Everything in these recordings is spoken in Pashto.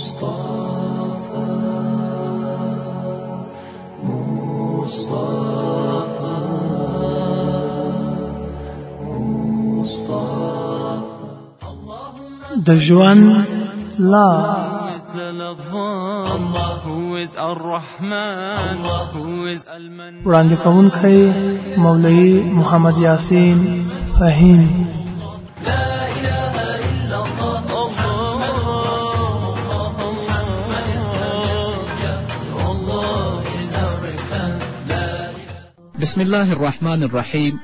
مصطفى مصطفى مصطفى دجوان لا وړاندې کوونکی مولوي محمد ياسين فهيم بسم الله الرحمن الرحيم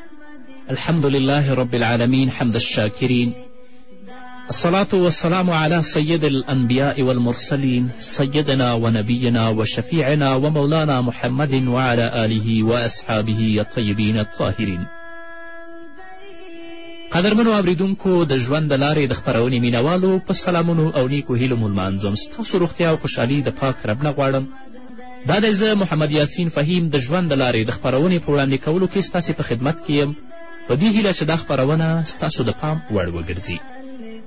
الحمد لله رب العالمين حمد الشاكرين الصلاة والسلام على سيد الأنبياء والمرسلين سيدنا ونبينا وشفيعنا ومولانا محمد وعلى آله وأصحابه الطيبين الطاهرين قدرمنو اوریدونکو د ژوند د لارې د خپرونې مینوالو په سلامونو او نیکو هیلو مو لمانځم ستاسو روغتیا او خوشحالي د پاک رب نه غواړم دا دی زه محمد یاسین فهیم د ژوند د لارې د خپرونې په وړاندې کولو کې ستاسې په خدمت کې یم په دې هیله چې دا خپرونه ستاسو د پام وړ وګرځي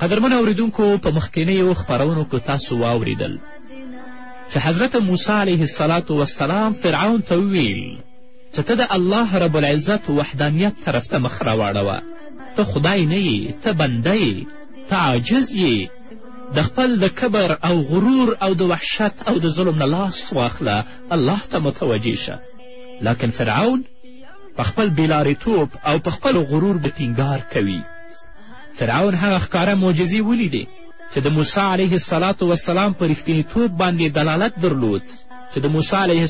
قدرمن اوریدونکو په مخکینیو خپرونو کې تاسو واوریدل چې حضرت موسی علیه الصلاة والسلام فرعون ته وویل چې ته د الله رب العزت وحدانیت طرف ته مخ راواړوه ته خدای نه یې ته بنده یې ته عاجز یې د خپل د کبر او غرور او د وحشت او د ظلم نه لاس واخله الله ته متوجه شه لکن فرعون په خپل بېلاریتوب او په خپل غرور به ټینګار کوي فرعون هغه ښکاره معجزې ولیدې چې د موسی علیه السلام وسلام په رښتینیتوب باندې دلالت درلود چې د موسی علیه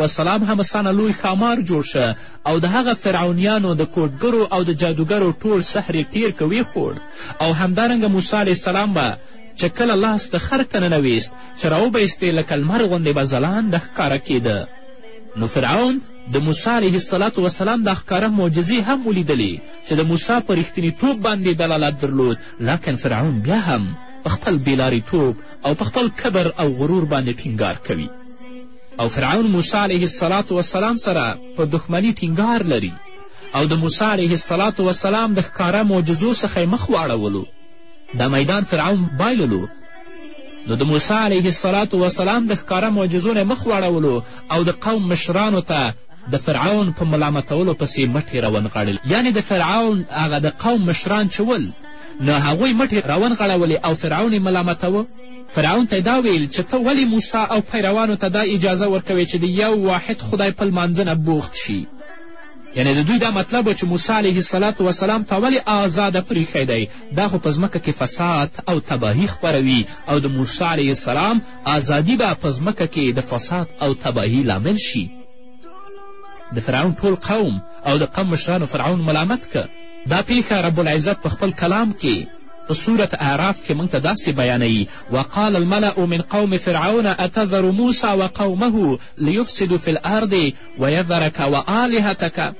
السلام هم سانه لوی ښامار جوړ شه او د هغه فرعونیانو د کوټګرو او د جادوګرو ټول سحر یې تیر که ویښوړ او همدارنګه موسی علیه السلام به چې کله لاس د خر ته ننویست چې راوبایستې لکه لمر غوندې به ځلانده ښکاره کېده نو فرعون د موسی علیه السلام وسلام دا ښکاره معجزې هم ولیدلې چې د موسی په ریښتینیتوب باندې دلالت درلود لکن فرعون بیا هم په خپل بېلاریتوب او په خپل کبر او غرور باندې ټینګار کوي او فرعون موسی علیه السلام وسلام سره په دښمني ټینګار لري او د موسی علیه السلام د ښکاره معجزو څخه مخ واړولو دا میدان فرعون بایللو نو د موسی علیه السلام وسلام د ښکاره معجزو نه مخ واړولو او د قوم مشرانو ته د فرعون په ملامتولو پسې مټې راونغاړلې یعنې د فرعون هغه د قوم مشران چې ول نو هغوی مټې راونغاړولې او فرعون یې ملامتوه فرعون ته دا ویل چې ته ولې موسی او پیروانو ته دا اجازه ورکوې چې د یو واحد خدای په لمانځنه بوخت شي یعنی د دوی دا مطلب چې موسی علیه السلام وسلام تا ولې آزاده پریښی دی دا خو په ځمکه کې فساد او تباهي خپروي او د موسی علیه السلام آزادي به په ځمکه کې د فساد او تباهي لامل شي د فرعون ټول قوم او د قوم مشرانو فرعون ملامت که دا پیښه رب العزت په خپل کلام کې په سورت اعراف کې موږ ته داسې بیانوي وقال الملأ من قوم فرعون اتذر موسى وقومه ليفسدوا في الارض ويذرك والهتك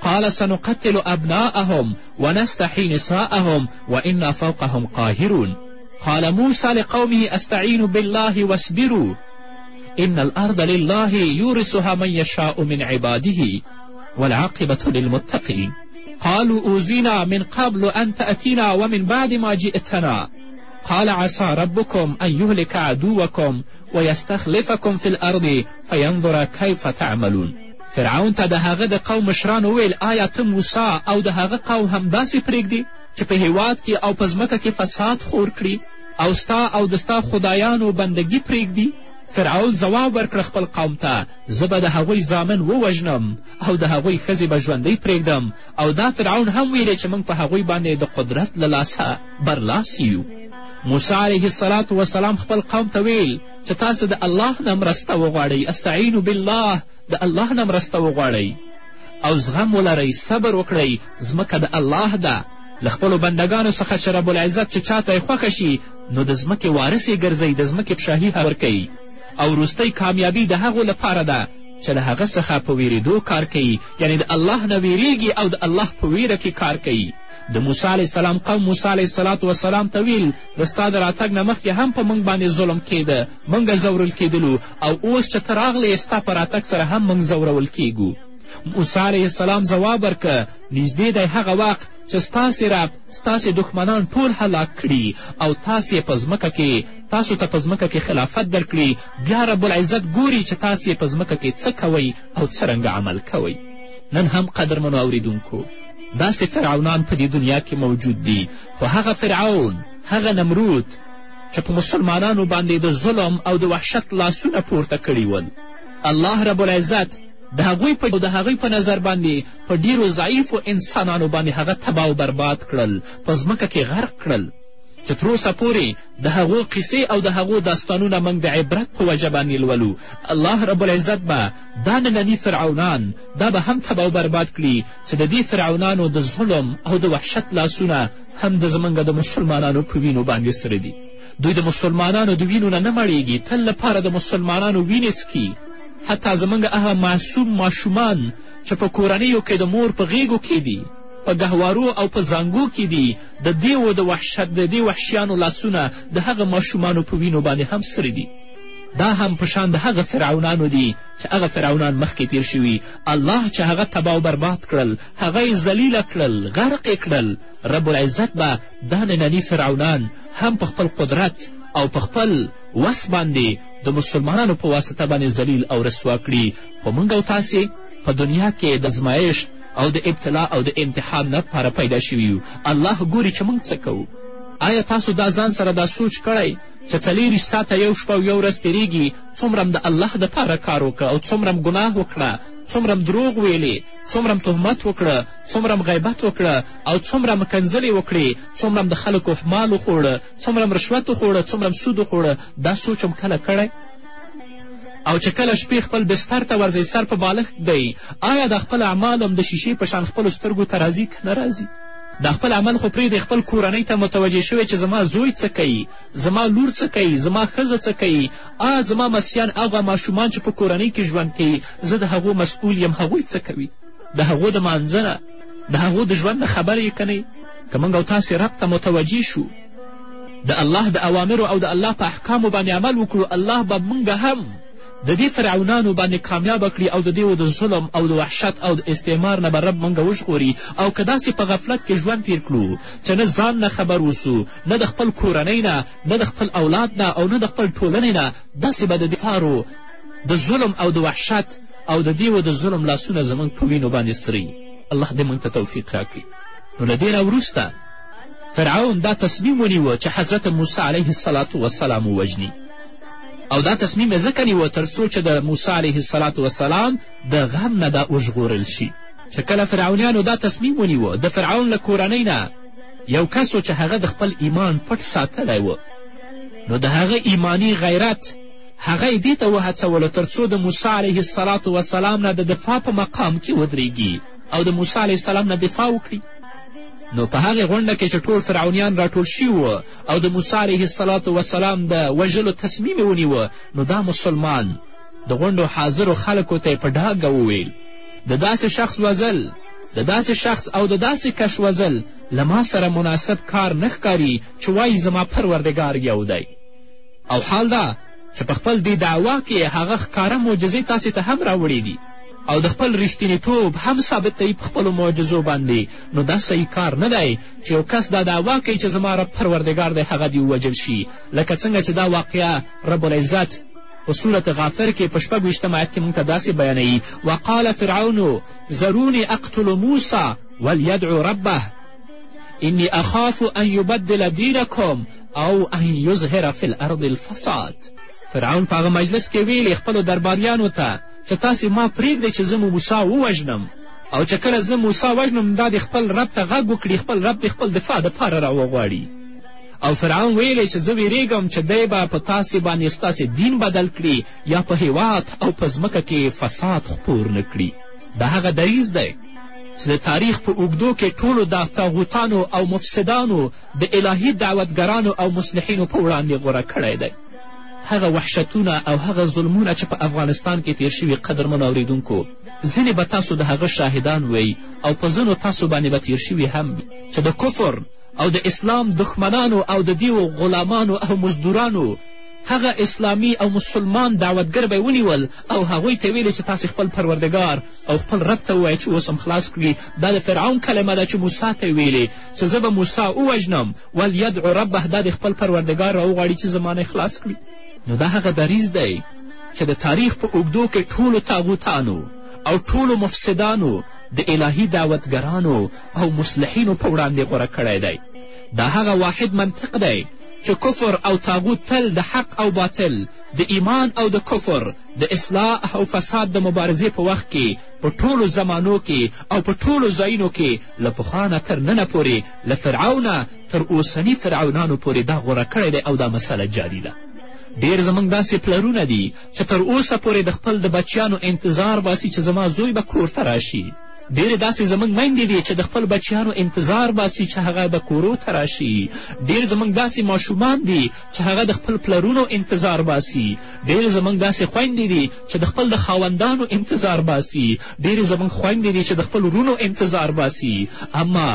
قال سنقتل أبناءهم ونستحي نساءهم وإنا فوقهم قاهرون قال موسى لقومه أستعين بالله واصبروا إن الأرض لله يورثها من يشاء من عباده والعاقبة للمتقين قالوا أوذينا من قبل أن تأتينا ومن بعد ما جئتنا قال عسى ربكم أن يهلك عدوكم ویستخلفکم فی الارض فینظر کیف تعملون فرعون ته د هغه د قوم مشران وویل آیا ته موسی او د هغه قوم همداسې پرېږدي چې په هیواد کې او په ځمکه کې فساد خور کړي او ستا او د ستا خدایانو بندگی پرېږدي فرعون ځواب ورکړه خپل قوم ته زه به د هغوی زامن ووژنم او د هغوی ښځې به ژوندۍ پرېږدم او دا فرعون هم ویلې چې موږ په هغوی باندې د قدرت له لاسه برلاس یو موسی علیه السلام وسلام خپل قوم ته ویل چې تاسو د الله نه مرسته وغواړئ استعینو بالله د الله نه مرسته وغواړئ او زغم ولرئ صبر وکړئ ځمکه د الله ده له خپلو بندګانو څخه چې ربالعزت چې چاته یې خوښه شي نو د ځمکې وارث یې ګرځئ د ځمکې پشاهي ورکوئ او وروستۍ کامیابي د هغو لپاره ده چې د هغه څخه په ویرېدو کار کوي یعنی د الله نه ویریږي او د الله په ویره کې کار کوي د موسی علیه السلام قوم موسی علیه السلام وسلام ته ویل د ستا د راتګ نه مخکې هم په موږ باندې ظلم کېده موږ زورل کېدلو او اوس چې ته راغلی ستا په راتګ سره هم موږ زورول کېږو موسی علیه السلام ځواب ورکه نږدې دی هغه وخت چې ستاسې رب ستاسې دښمنان ټول هلاک کړي او تاسې په ځمکه کې تاسو ته په ځمکه کې خلافت درکړي بیا رب العزت ګوري چې تاسې په ځمکه کې څه کوئ او څرنګه عمل کوئ نن هم قدرمنو اوریدونکو داسې فرعونان په دې دنیا کې موجود دي خو هغه فرعون هغه نمرود چې په مسلمانانو باندې د ظلم او د وحشت لاسونه پورته کړي ول الله رب العزت د هغوی په او د هغوی په نظر باندې په ډیرو ضعیفو انسانانو باندې هغه تبا او برباد کړل په ځمکه کې غرق کړل چې تروسه پورې د هغو قیسې او د هغو داستانونه موږ د عبرت په وجه باندې لولو الله رب العزت به دا ننني فرعونان دا به هم تبه او برباد کړي چې د دې فرعونانو د ظلم او د وحشت لاسونه هم د زمونږ د مسلمانانو په وینو باندې سره دي دوی د مسلمانانو د وینو نه نه مړیږي تل لپاره د مسلمانانو وینې څکي حتی زموږ هغه معصوم ماشومان چې په کورنیو کې د مور په غیږو کې دي په ګهوارو او په زانګو کې دي د دیو د وحشت د دې وحشیانو لاسونه د هغه ماشومانو په وینو باندې هم سره دي دا هم په شان د هغه فرعونانو دي چې هغه فرعونان مخکې تیر شوي الله چې هغه تبا او برباد کړل هغه یې ذلیله کړل غرق کړل رب العزت به دا ننني فرعونان هم په خپل قدرت او په خپل وس باندې د مسلمانانو په واسطه باندې ذلیل او رسوا کړي خو موږ او تاسې په دنیا کې د ازمایش او د ابتلا او د امتحان لپاره پیدا شوي یو الله ګوري چې موږ څه کوو آیا تاسو دا ځان سره دا سوچ کړی چې څلېرویشت ساعته یو شپه او یو ورځ تېرېږي څومره د الله دپاره کار وکړه او څومره ګناه وکړه څومره دروغ ویلې څومره تهمت وکړه څومره غیبت وکړه او څومره کنځلې وکړې څومره د خلکو مال وخوړه څومره رشوت وخوړه څومره سود وخوړه دا سوچ هم کله کړی او چې کله شپې خپل بستر ته ورځئ سر په بالښت دی آیا د خپل اعمال هم د شیشې په شان خپلو سترګو ته راځي که نه راځي د خپل عمل خو پرېږدئ خپل کورنۍ ته متوجه شوی چې زما زوی څه کوي زما لور څه کوي زما ښځه څه کوي آ زما مسیان هغه ماشومان چې په کورنۍ کې ژوند کوي زه د هغو مسؤول یم هغوی څه کوي د هغو د مانځه نه د هغو د ژوند نه خبر یې کنئ که موږ او تاسې رب ته متوجه شو د الله د اوامرو او د الله په احکامو باندې عمل وکړو الله به موږ هم د دې فرعونانو باندې کامیابه کړي او د دیو د ظلم او د وحشت او د استعمار نه به رب موږ وژغوري او که داسې په غفلت کې ژوند تیر کړو چې نه ځان نه خبر اوسو نه د خپل کورنۍ نه نه د خپل اولاد نه او نه د خپل ټولنې نه داسې به د دفارو د ظلم او د وحشت او د دې و د ظلم لاسونه زموږ په وینو باندې سري الله دې موږ ته توفیق راکړي نو له دې نه وروسته فرعون دا تصمیم ونیوه چې حضرت موسی علیه السلام وسلام ووژني او دا تصمیم یې ځکه نیوه تر څو چې د موسی علیه السلام وسلام د غم نه دا وژغورل شي چې کله فرعونیانو دا تصمیم ونیوه د فرعون له کورنۍ نه یو کس چې هغه د خپل ایمان پټ ساتلی و نو د هغه ایمانی غیرت هغه یې دې ته وهڅوله تر څو د موسی علیه السلام وسلام نه د دفاع په مقام کې ودرېږي او د موسی علیه السلام نه دفاع وکړي نو په هغې غونډه کې چې ټول فرعونیان راټول شوي او د موسی علیه السلام وسلام د وژلو تصمیم ونیوه نو دا مسلمان د غونډو حاضرو خلکو ته یې په ډاګه وویل د داسې شخص وزل د داسې شخص او د داسې کش وزل له ما سره مناسب کار نه ښکاري چې وایي زما پروردګار یو دی او حال دا چې په خپل دې دعوا کې هغه ښکاره معجزې تاسې ته هم راوړې دي او د خپل ریښتینیتوب هم ثابتوي په خپلو معجزو باندې نو دا صحیح کار نه دی چې یو کس دا دعوا کوي چې زما رب پروردګار دی هغه دې ووجل شي لکه څنګه چې دا واقعه رب العزت په صورت غافر کې په شپږ ویشتم آیت کې موږ ته داسې بیانوي وقال فرعون ضروني اقتل موسی وليدعو ربه اني اخاف ان يبدل دينكم او ان يظهر في الارض الفساد فرعون په هغه مجلس کې ویلې خپلو درباریانو ته چې تاسې ما پرېږدئ چې زه مو موسی ووژنم او چې کله زه موسی وژنم دا د خپل رب ته غږ وکړي خپل رب د خپل دفاع دپاره راوغواړي او فرعون ویلی چې زه ویرېږم چې دی به په تاسې باندې ستاسې دین بدل کړي یا په هیواد او په ځمکه کې فساد خپور نه کړي دا هغه دریز دی چې د تاریخ په اوږدو کې ټولو دا تاغوتانو او مفسدانو د الهي دعوتګرانو او مصلحینو په وړاندې غوره کړی دی هغه وحشتونه او هغه ظلمونه چې په افغانستان کې تیر شوي قدرمنو اوریدونکو ځینې به تاسو د هغه شاهدان وی او په ځینو تاسو باندې به تیر شوي هم چې د کفر او د اسلام دښمنانو او د دیو غلامانو او مزدورانو هغه اسلامی او مسلمان دعوتګر به ونیول او هغوی ته ویلې چې تاسې خپل پروردګار او خپل رب ته ووایئ چې اوس هم خلاص کړي دا د فرعون کلمه ده چې موسی ته ویلې چې زه به موسی ووژنم ولیدعو ربه دا د خپل پروردګار راوغواړي چې زمانه خلاص کړي نو دا هغه دریز دی چې د تاریخ په اوږدو کې ټولو تاغوتانو او ټولو مفسدانو د الهي دعوتګرانو او مصلحینو په وړاندې غوره کړی دی دا هغه واحد منطق دی چې کفر او تاغوت تل د حق او باطل د ایمان او د کفر د اصلاح او فساد د مبارزې په وخت کې په ټولو زمانو کې او په ټولو ځایونو کې له پخوانه تر ننه پورې له فرعونه تر اوسني فرعونانو پورې دا غوره کړی دی او دا مسله جاری ده ډېر زموږ داسې پلرونه دي چې تر اوسه پورې د خپل د بچیانو انتظار باسي چې زما زوی به کور ته راشي ډېرې داسې زموږ میندې دي چې د خپل بچیانو انتظار باسي چې هغه به کورو ته راشي ډېر زموږ داسې ماشومان دي چې هغه د خپل پلرونو انتظار باسي ډېرې زموږ داسې خویندې دي چې د خپل د خاوندانو انتظار باسي ډېرې زموږ خویندې دي چې د خپل ورونو انتظار باسي اما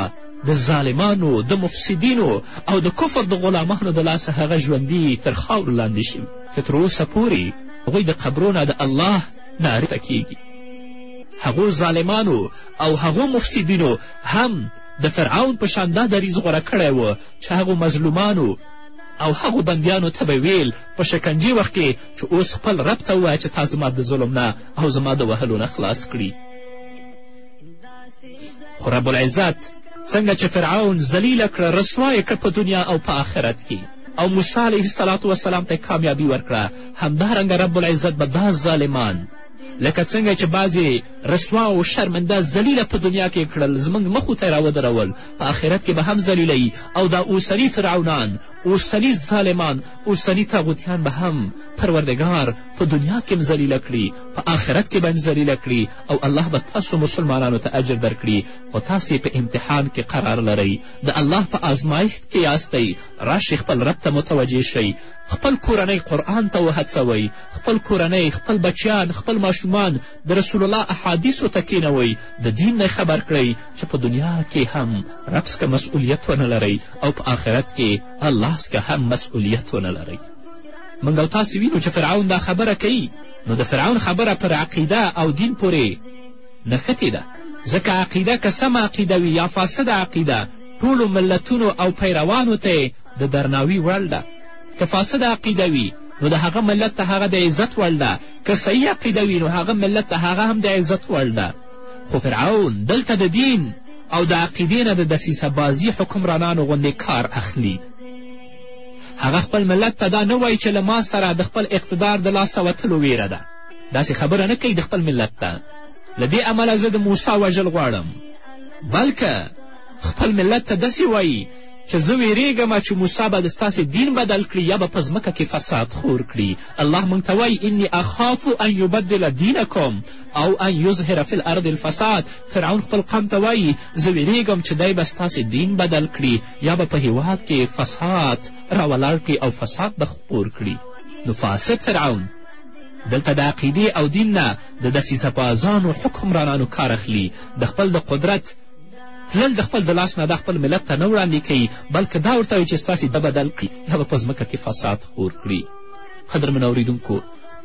د ظالمانو د مفسدینو او د کفر د غلامانو د لاسه هغه ژوندي تر خاورو لاندې شوي چې تر اوسه پورې هغوی د قبرونه د الله نارې ته کیږي هغو ظالمانو او هغو مفسدینو هم د فرعون په شان دا دریز غوره کړی و چې هغو مظلومانو او هغو بندیانو ته به ویل په شکنجي وخت کې چې اوس خپل رب ته ووایه چې تا زما د ظلم نه او زما د وهلو نه خلاص کړي خو رب العزت څنګه چې فرعون ذلیله کړه رسوا یې کړه په دنیا او په آخرت کې او موسی علیه الصلات وسلام ته کامیابی ورکړه همدارنګه رب العزت به دا ظالمان لکه څنګه چې بعضې رسوا او شرمنده ذلیله په دنیا کې کړل زموږ مخو ته راودرول په آخرت کې به هم ذلیلوي او دا اوسني فرعونان اوسني ظالمان اوسني تاغوتیان به هم پروردګار په دنیا کې هم ذلیله کړي په آخرت کې به هم ذلیله کړي او الله به تاسو مسلمانانو ته اجر درکړي خو تاسې په امتحان کې قرار لرئ د الله په آزمایښت کې یاستئ راشئ خپل رب ته متوجه شئ خپل کورنۍ قرآن ته وهڅوئ خپل کورنۍ خپل بچیان خپل ماشومان د رسول الله احادیثو ته کینوئ د دین نه خبر کړئ چې په دنیا کې هم ربسکه مسئولیت ونه لرئ او په آخرت کې الله بحث که هم مسئولیت ونه لرئ موږ او تاسې وینو چې فرعون دا خبره کوي نو د فرعون خبره پر عقیده او دین پورې نښتې ده ځکه عقیده که سمه عقیده وي یا فاسده عقیده ټولو ملتونو او پیروانو ته د درناوي وړ ده که فاسده عقیده وي نو د هغه ملت ته هغه د عزت وړ ده که صحیح عقیده وي نو هغه ملت ته هغه هم د عزت وړ ده خو فرعون دلته د دین او د عقیدې نه د دسیسه بازي حکمرانانو غوندې کار اخلي هغه خپل ملت ته دا نه وایي چې له ما سره د خپل اقتدار د لاسه وتلو ویره ده داسې خبره نه کوي د خپل ملت ته له دې امله زه د موسی وژل غواړم بلکه خپل ملت ته داسې وایي چې زه ویرېږم چې موسی به د ستاسې دین بدل کړي یا به په ځمکه کې فساد خور کړي الله موږ ته وایي انی اخافو ان یبدل دینکم او ان یظهر فی الارض الفساد فرعون خپل قوم ته وایي زه ویرېږم چې دی به ستاسې دین بدل کړي یا به په هیواد کې فساد راولاړ کړي او فساد به خپور کړي نو فاسد فرعون دلته د عقیدې او دین نه د دسیسه پازانو حکمرانانو کار اخلي د خپل د قدرت تلل د خپل د لاس نه دا خپل ملت ته نه وړاندې کوي بلکې دا ورته وایي چې ستاسې دا بدل کړي دا به په ځمکه کې فساد خور کړي ښه درمنو اورېدونکو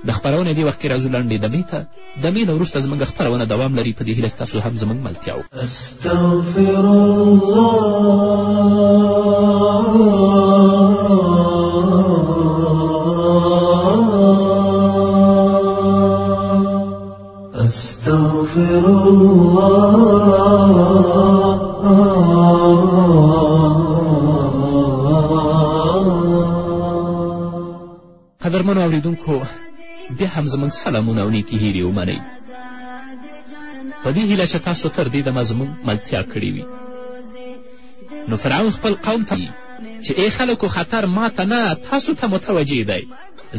د خپرونې دې وخت کې راځو لنډې دمې ته دمې نه وروسته زموږ خپرونه دوام لري په دې هیله چې تاسو هم زموږ ملتیا استغفر الله استغفر الله قدرمنو اوریدونکو بیا هم زموږ سلامونه او نیکې هیرې ومنئ په دې هیله چې تاسو تر دې دمه زموږ ملتیا کړې وي نو فرعون خپل قوم ته چې ای خلکو خطر ما ته نه تاسو ته متوجه دی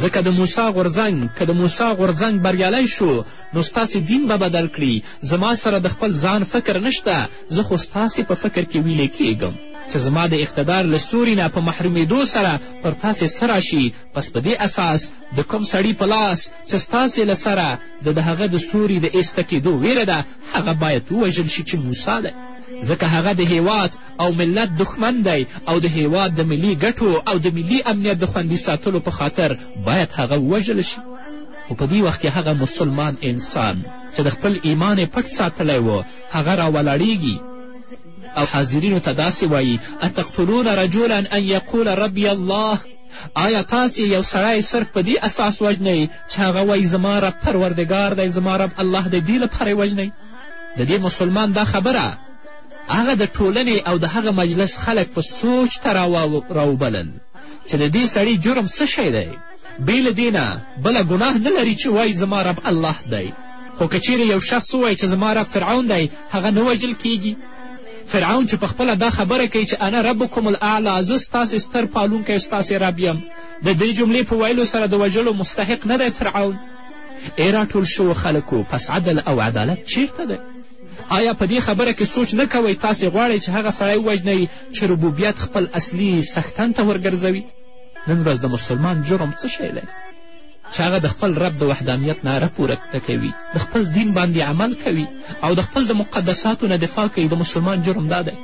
ځکه د موسی غورځنګ که د موسی غورځنګ بریالی شو نو ستاسې دین به بدل کړي زما سره د خپل ځان فکر نشته زه خو ستاسې په فکر کې ویلې کیږم چې زما د اقتدار له سوري نه په محرومېدو سره پر تاسې څه راشي پس په دې اساس د کوم سړي په لاس چې ستاسې له سره د د هغه د سوري د ایسته کېدو ویره ده هغه باید ووژل شي چې موسی دی ځکه هغه د هیواد او ملت دښمن دی او د هیواد د ملي ګټو او د ملي امنیت د خوندي ساتلو په خاطر باید هغه ووژل شي خو په دې وخت کې هغه مسلمان انسان چې د خپل ایمان پټ ساتلی و هغه راولاړیږي او حاضرینو ته داسې وایي اتقتلون رجولا ان یقول ربی الله آیا تاسې یو سړی صرف په دې اساس وژنئ چې هغه وایي زما رب پروردګار دی زما رب الله دی دې لپاره وژنئ د دې مسلمان دا خبره هغه د ټولنې او د هغه مجلس خلک په سوچ ته راوبلل چې د دې سړي جرم څه شی دی بې له دې نه بله ګناه نه لري چې وایي زما رب الله دی خو که چیرې یو شخص ووایي چې زما رب فرعون دی هغه نه وژل کیږي فرعون چې پخپله دا خبره کوي چې انا ربکم الاعلی زه ستاسې ستر پالونکی ستاسې رب یم د دې جملې په ویلو سره د وژلو مستحق نه دی فرعون ای راټول شوو خلکو پس عدل او عدالت چیرته دی آیا په دې خبره کې سوچ نه کوئ تاسې غواړئ چې هغه سړی ووژنئ چې ربوبیت خپل اصلي سختن ته ورګرځوي نن ورځ د مسلمان جرم څه شی دی چې هغه د خپل رب د وحدانیت ناره پورته کوي د خپل دین باندې عمل کوي او د خپل د مقدساتو نه دفاع کوي د مسلمان جرم دا دی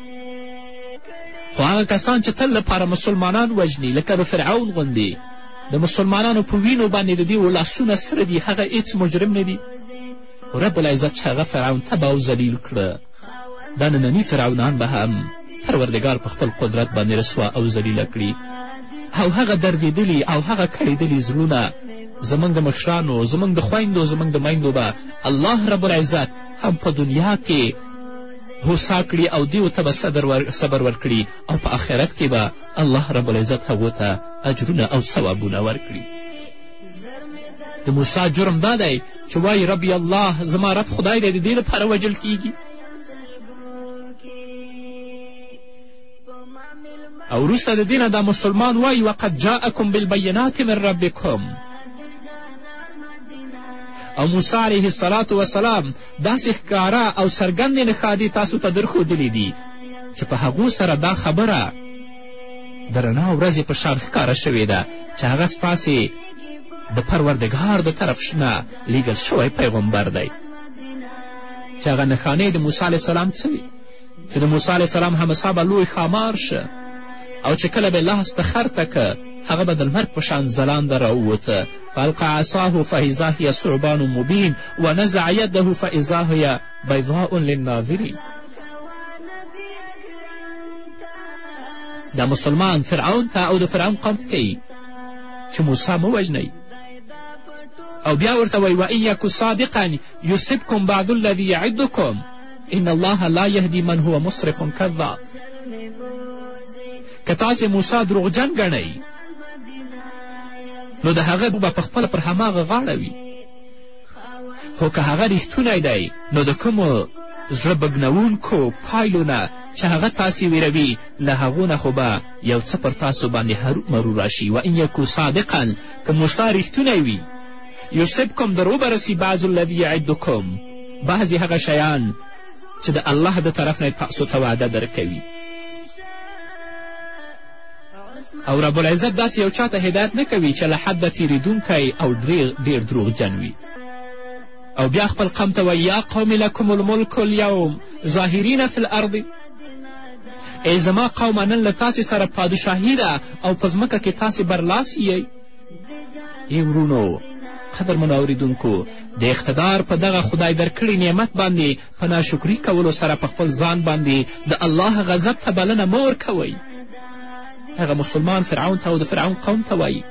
خو هغه کسان چې تل لپاره مسلمانان وژني لکه د فرعون غوندې د مسلمانانو په وینو باندې د دې لاسونه سره دي هغه هیڅ مجرم نه دي خو رب العزت چې هغه فرعون تبه او ذلیل کړه دا ننني فرعونان به هم پروردګار په خپل قدرت باندې رسوا او ذلیله کړي او هغه دردیدلي او هغه کړیدلي زړونه زموږ د مشرانو زموږ د خویندو زموږ د میندو به الله رب العزت هم په دنیا کې هوسا کړي او دیو ته به صبر ورکړي او په آخرت کې به الله رب العزت هغو ته اجرونه او ثوابونه ورکړي د موسی جرم دا دی چې وایي ربی الله زما رب خدای دی د دې لپاره وجل کیږي او وروسته د دې نه دا مسلمان وایي وقد جاءکم بالبینات من ربکم او موسی علیه السلام وسلام داسې ښکاره او څرګندې نښادې تاسو ته درښودلې دي چې په هغو سره دا خبره د رڼا ورځې په شان ښکاره شوې ده چې هغه ستاسې د پروردګار د طرف نه لیږل شوی پیغمبر دی چې هغه نښانې د موسی علیه السلام څه چې د موسی علیه السلام همسا به لوی ښامار شه او چې کله به لاس ته خرته که هغه به د لمر په شان ځلانده راووته فالقى عصاه فاذا هي ثعبان مبین ونزع یده فاذا هي بیضاء للناظرین دا مسلمان فرعون ته او د فرعون قوم کوي چې موسی مه وژنئ او بیا ورته وایي وان یکو صادقا یصبکم بعد الذي یعدکم ان الله لا یهدي من هو مصرف کذاب که تاسې موسی دروغجن ګڼئ نو د هغه به پخپله پر هماغه غاړه وي خو که هغه ریښتونی دی نو د کومو زړه بګنوونکو پایلو نه چې هغه تاسې ویروي له هغو نه خو به یو څه پر تاسو باندې هرومرو راشي و ان یکو صادقا که موسی ریښتونی وي یوسبکم در وبرسي بعض الذي یعدکم بعضې هغه شیان چې د الله د طرف نه تاسو ته وعده درکوي او رب العزت داسې یو چاته هدایت نه کوي چې له حده تیریدونکی او ډیر دروغجن وي او بیا خپل قوم ته وایي یا قوم لکم الملک الیوم ظاهرین فی الارض ای زما قومه نن له تاسې سره پادشاهي ده او په ځمکه کې تاسې برلاسی یی ای ورونو قدرمنو اوریدونکو د اقتدار په دغه خدای درکړي نعمت باندې په ناشکري کولو سره په خپل ځان باندې د الله غضب ته بلنه مه ورکوئ هغه مسلمان فرعون ته او د فرعون قوم ته وایي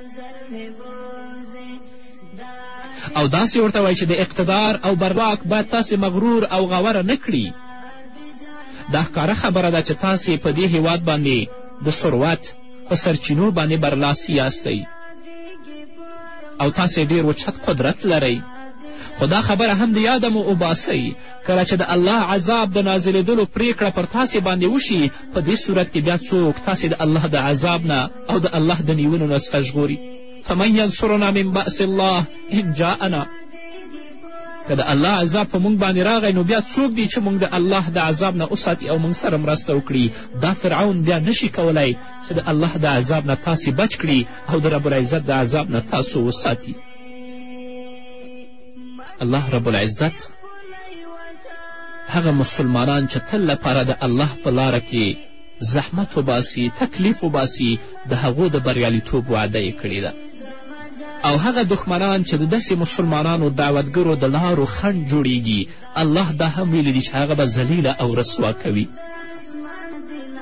او داسې ورته وایي چې د اقتدار او برواک باید تاسې مغرور او غوره نه کړي دا ښکاره خبره ده چې تاسې په دې هیواد باندې د ثروت په سرچینو باندې برلاسي یاستئ او تاسې ډیر اوچت قدرت لرئ خو دا خبره هم د یاده مو اوباسئ کله چې د الله عذاب د نازلېدلو پریکړه پر تاسې باندې وشي په دې صورت کې بیا څوک تاسې د الله د عذاب نه او د الله د نیونو نه څخه ژغوري فمن ینصرنا من بأس الله ان جاءنا که د الله عذاب په موږ باندې راغی نو بیا څوک دی چې موږ د الله د عذاب نه وساتي او موږ سره مرسته وکړي دا فرعون بیا نشي کولی چې د الله د عذاب نه تاسې بچ کړي او د رب العزت د عذاب نه تاسو وساتي الله رب العزت هغه مسلمانان چې تل لپاره د الله په لاره کې زحمت وباسي تکلیف وباسي د هغو د بریالیتوب وعده یې کړې ده او هغه دښمنان چې د داسې مسلمانانو دعوتګرو د لارو خنډ جوړیږي الله دا هم ویلی دي چې هغه به ذلیله او رسوا کوي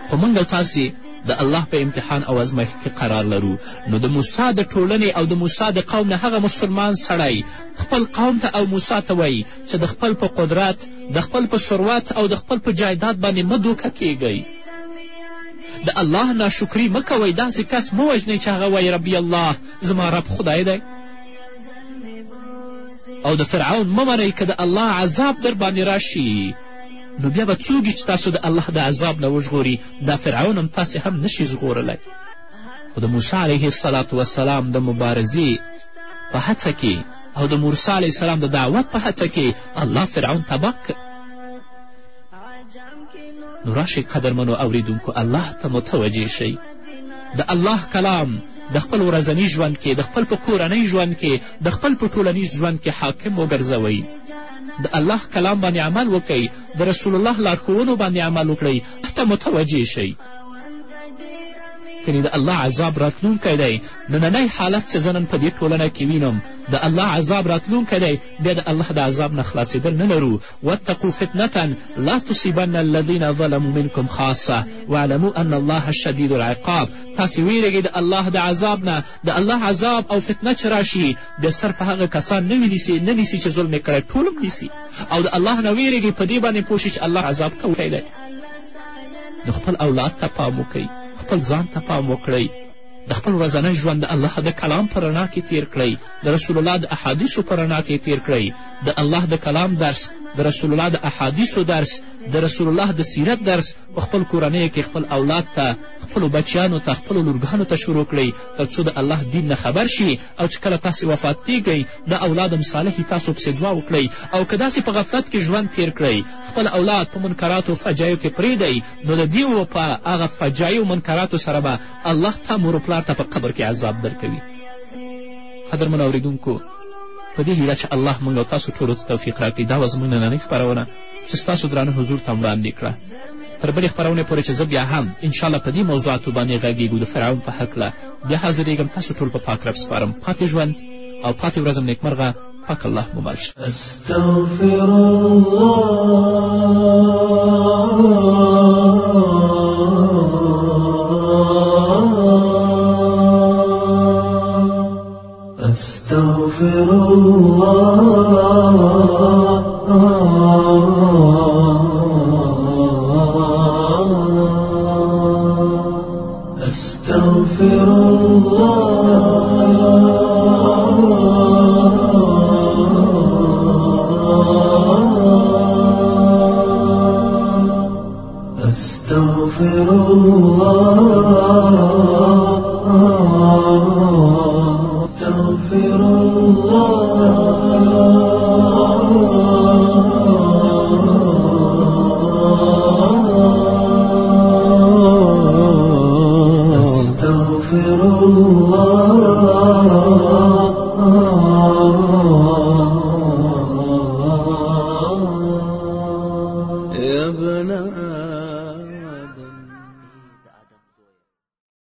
خو موږ تاسې د الله په امتحان او ازمایښت کې قرار لرو نو د موسی د ټولنې او د موسی د قوم نه هغه مسلمان سړی خپل قوم ته او موسی ته وایي چې د خپل په قدرت د خپل په ثروت او د خپل په جایداد باندې مه دوکه کیږئ د الله ناشکري مه کوئ داسې کس مه وژنئ چې هغه وایي ربي الله زما رب خدای دی او د فرعون مه منئ که د الله عذاب در باندې راشي نو بیا به څوک چې تاسو د الله د عذاب نه وژغوري دا فرعون هم تاسې هم نشي ژغورلی خو د موسی علیه السلام وسلام د مبارزې په هڅه کې او د موسی علیه السلام د دعوت په هڅه کې الله فرعون تباه کړ نو راشئ قدرمنو اوریدونکو الله ته متوجه شئ د الله کلام د خپل ورځني ژوند کې د خپل په کورنۍ ژوند کې د خپل په ټولنیز ژوند کې حاکم وګرځوئ د الله کلام باندې عمل وکئ د رسول الله لارښوونو باندې عمل وکړئ حتی متوجه شئ کنې د الله عذاب راتلونکی دی نننی حالت چې زه نن په دې ټولنه کې وینم د الله عذاب راتلونکی دی بیا د الله د عذاب نه خلاصېدل نه لرو واتقو فتنة لا تصیبن الذین ظلموا منکم خاصه واعلموا ان الله شدید العقاب تاسې ویرېږئ د الله د عذاب نه د الله عذاب او فتنه چې راشي بیا صرف هغه کسان نه ونیسي نه نیسي چې ظلم یې کړی ټول نیسي او د الله نه ویرېږئ په دې باندې پوه چې الله عذاب کوونکی دی نو خپل اولاد ته پام وکئ خپل ځان ته پام وکړئ د خپل ورځنی ژوند د الله د کلام په رڼا کې تیر کړئ د رسول الله د احادیثو په رڼا کې تیر کړئ د الله د کلام درس د رسول الله د احادیثو درس د رسول الله د سیرت درس په خپل کورنۍ کې خپل اولاد ته خپلو بچیانو ته خپلو لورګانو ته شروع کړئ تر څو د الله دین نه خبر شي او چې کله تاسې وفات کیږئ د اولاد مصالحې تاسو پسې دعا وکړئ او که داسې په غفلت کې ژوند تیر کړئ خپل اولاد په منکراتو فجایو کې پرېږدئ نو د دې په هغه فجایو منکراتو سره به الله ته مور پلار ته په قبر کې عذاب درکوي قدرمنو اوریدونکو په دې هیله چې الله موږ او تاسو ټولو ته توفیق راکړي دا وه زموږ نننۍ خپرونه چې ستاسو درانه حضور ته وړاندې کړه تر بلې خپرونې پورې چې زه بیا هم انشاءالله په دې موضوعاتو باندې غږیږو د فرعون په هکله بیا حاضرېږم تاسو ټول په پاک رب سپارم پاتې ژوند او پاتې ورځم نیکمرغه پاک الله مو مل شه استغفر الله